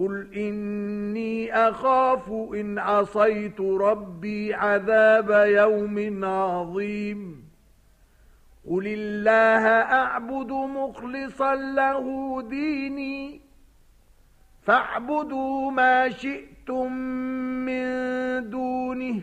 قل إني أخاف إن عصيت ربي عذاب يوم عظيم قل الله أعبد مخلصا له ديني فاعبدوا ما شئتم من دونه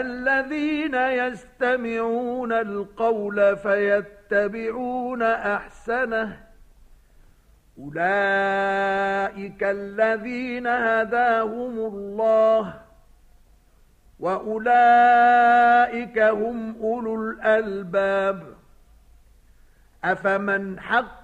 الذين يستمعون القول فيتبعون أحسنه. أولئك الذين هداهم الله وأولئك هم أولو الألباب. أفمن حق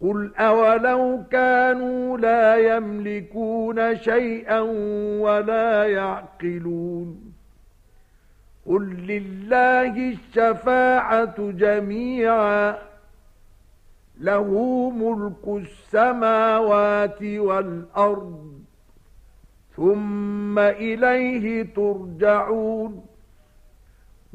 قُلْ أَوَلَوْ كَانُوا لَا يَمْلِكُونَ شَيْئًا وَلَا يَعْقِلُونَ قل لله الشفاعة جميعا له ملك السماوات والأرض ثم إليه ترجعون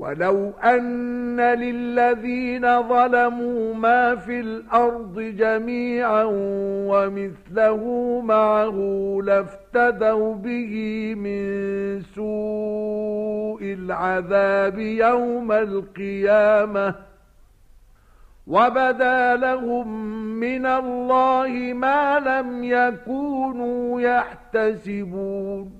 وَلَوْ أَنَّ لِلَّذِينَ ظَلَمُوا مَا فِي الْأَرْضِ جَمِيعًا وَمِثْلَهُ مَعَهُ لَافْتَدَوْا بِهِ مِنْ سُوءِ الْعَذَابِ يَوْمَ الْقِيَامَةِ وَبَدَا لَهُم مِّنَ اللَّهِ مَا لَمْ يَكُونُوا يَحْتَسِبُونَ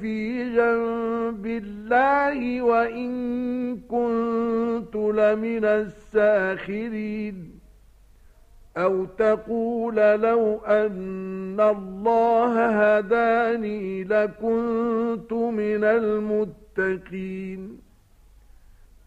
في جنب الله وإن كنت لمن الساخرين. أو تقول لو أن الله هداني لكنت من المتقين.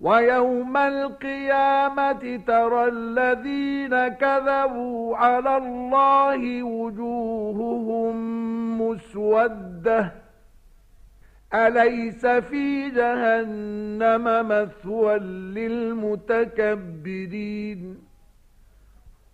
وَيَوْمَ الْقِيَامَةِ تَرَى الَّذِينَ كَذَبُوا عَلَى اللَّهِ وُجُوهُهُم مُّسْوَدَّةٌ. أَلَيْسَ فِي جَهَنَّمَ مَثْوًى لِّلْمُتَكَبِّرِينَ؟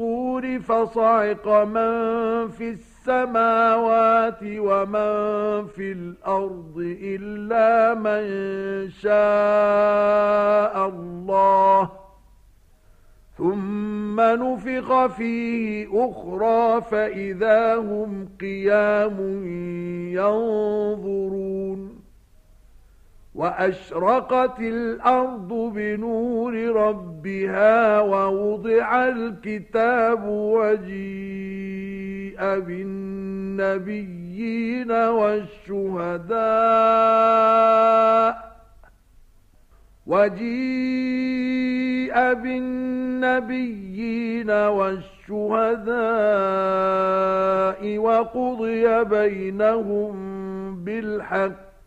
الصور فصعق من في السماوات ومن في الأرض إلا من شاء الله. ثم نفخ فيه أخرى فإذا هم قيام ينظرون. وأشرقت الأرض بنور ربها ووضع الكتاب وجيء بالنبيين والشهداء وجيء بالنبيين والشهداء وقضي بينهم بالحق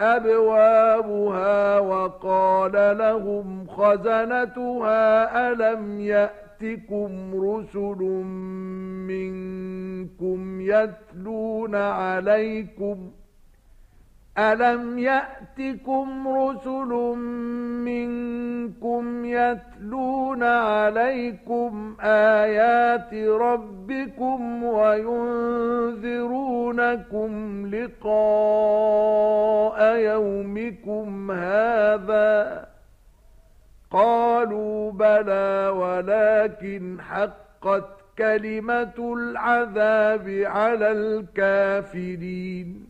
أبوابها وقال لهم خزنتها ألم يأتكم رسل منكم يتلون عليكم أَلَمْ يَأْتِكُمْ رُسُلٌ مِنْكُمْ يَتْلُونَ عَلَيْكُمْ آيَاتِ رَبِّكُمْ وَيُنذِرُونَكُمْ لِقَاءَ يَوْمِكُمْ هَذَا قَالُوا بَلَى وَلَكِنْ حَقَّتْ كَلِمَةُ الْعَذَابِ عَلَى الْكَافِرِينَ